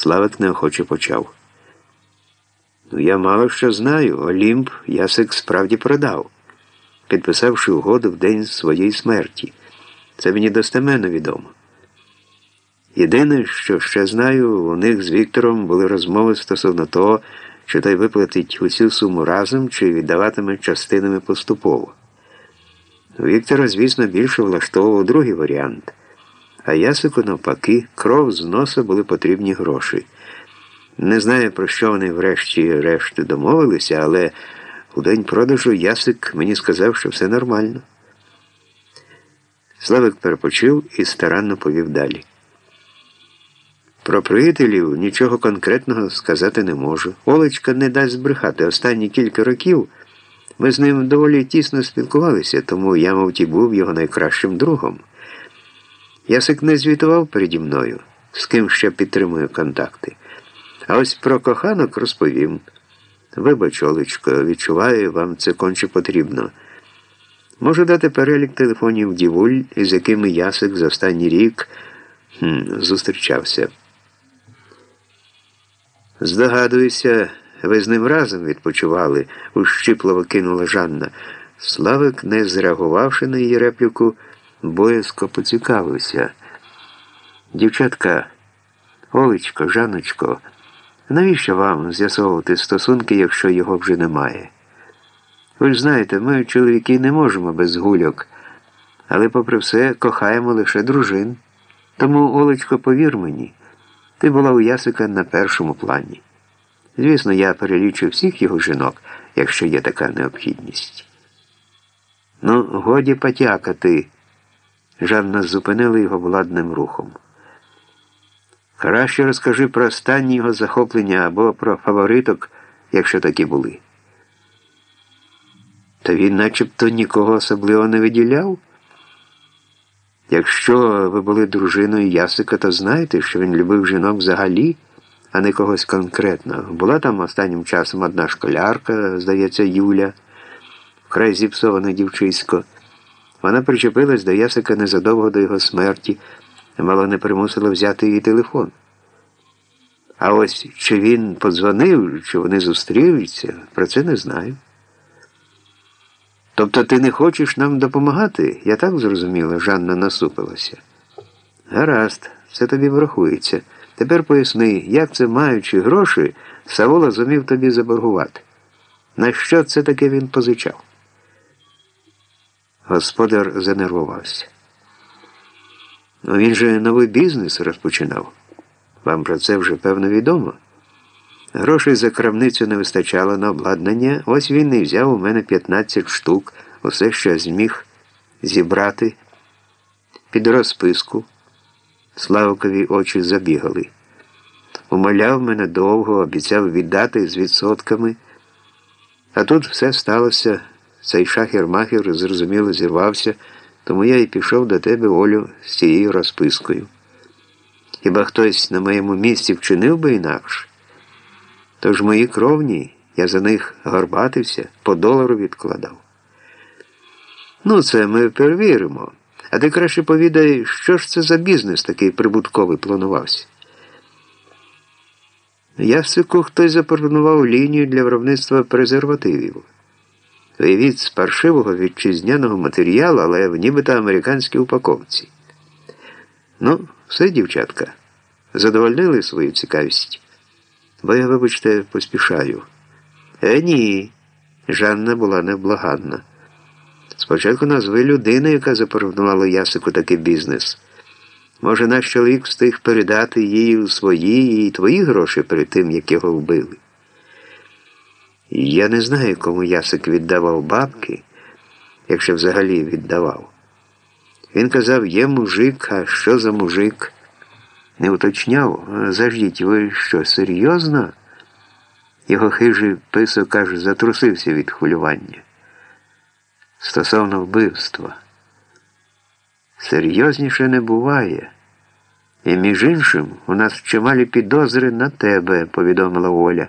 Славик неохоче почав. Ну, я мало що знаю. Олімп Ясик справді продав, підписавши угоду в день своєї смерті. Це мені достеменно відомо. Єдине, що ще знаю, у них з Віктором були розмови стосовно того, чи той виплатить усю суму разом, чи віддаватиме частинами поступово. Віктора, звісно, більше влаштовував другий варіант. А Ясику, навпаки, кров з носа були потрібні гроші. Не знаю, про що вони врешті решти домовилися, але у день продажу Ясик мені сказав, що все нормально. Славик перепочив і старанно повів далі. Про приятелів нічого конкретного сказати не можу. Олечка не дасть збрехати. Останні кілька років ми з ним доволі тісно спілкувалися, тому я, мовті, був його найкращим другом. Ясик не звітував переді мною, з ким ще підтримую контакти. А ось про коханок розповім. Вибач, Олечко, відчуваю, вам це конче потрібно. Можу дати перелік телефонів дівуль, із якими Ясик за останній рік хм, зустрічався. Здогадуюся, ви з ним разом відпочивали, ущипливо кинула Жанна. Славик, не зреагувавши на її репліку, боязко поцікавився. Дівчатка, Олечко, Жанночко, навіщо вам з'ясовувати стосунки, якщо його вже немає? Ви ж знаєте, ми, чоловіки, не можемо без гульок, але, попри все, кохаємо лише дружин. Тому, Олечко, повір мені, ти була у Ясика на першому плані. Звісно, я перелічу всіх його жінок, якщо є така необхідність. Ну, годі потякати. Жанна зупинила його владним рухом. Краще розкажи про останні його захоплення або про фавориток, якщо такі були. Та він начебто нікого особливо не виділяв. Якщо ви були дружиною Ясика, то знаєте, що він любив жінок взагалі, а не когось конкретного. Була там останнім часом одна школярка, здається, Юля, вкрай зіпсоване дівчисько. Вона причепилась до Ясика незадовго до його смерті, мало не примусила взяти її телефон. А ось чи він подзвонив, чи вони зустрілися, про це не знаю. Тобто ти не хочеш нам допомагати? Я так зрозуміла, Жанна насупилася. Гаразд, це тобі врахується. Тепер поясни, як це, маючи гроші, Савола зумів тобі заборгувати. На що це таке він позичав? Господар занервувався. Ну, він же новий бізнес розпочинав. Вам про це вже певно відомо. Грошей за крамницю не вистачало на обладнання, ось він і взяв у мене 15 штук, усе, що зміг зібрати під розписку. Славкові очі забігали. Умоляв мене довго, обіцяв віддати з відсотками. А тут все сталося. Цей шахер-махер, зрозуміло, зірвався, тому я і пішов до тебе, Олю, з цією розпискою. Хіба хтось на моєму місці вчинив би інакше? Тож мої кровні, я за них горбатився, по долару відкладав. Ну, це ми перевіримо. А ти краще повідай, що ж це за бізнес такий прибутковий планувався. Ясику хтось запропонував лінію для виробництва презервативів. Виявіть з паршивого вітчизняного матеріалу, але в нібито американській упаковці. Ну, все, дівчатка, задовольнили свою цікавість. Бо я, вибачте, поспішаю. Е, ні. Жанна була невблаганна. Спочатку назви людину, яка запропонувала Ясику такий бізнес. Може, наш чоловік встиг передати їй свої і твої гроші перед тим, як його вбили. Я не знаю, кому Ясик віддавав бабки, якщо взагалі віддавав. Він казав, є мужик, а що за мужик? Не уточняв, заждіть, ви що, серйозно? Його хижий писок аж затрусився від хвилювання. Стосовно вбивства. Серйозніше не буває. І між іншим, у нас чималі підозри на тебе, повідомила Оля.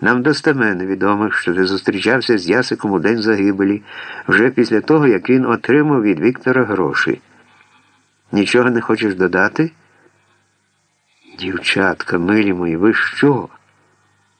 Нам достеменно відомо, що ти зустрічався з Ясиком у день загибелі, вже після того, як він отримав від Віктора гроші. Нічого не хочеш додати? Дівчатка, милі мої, ви що?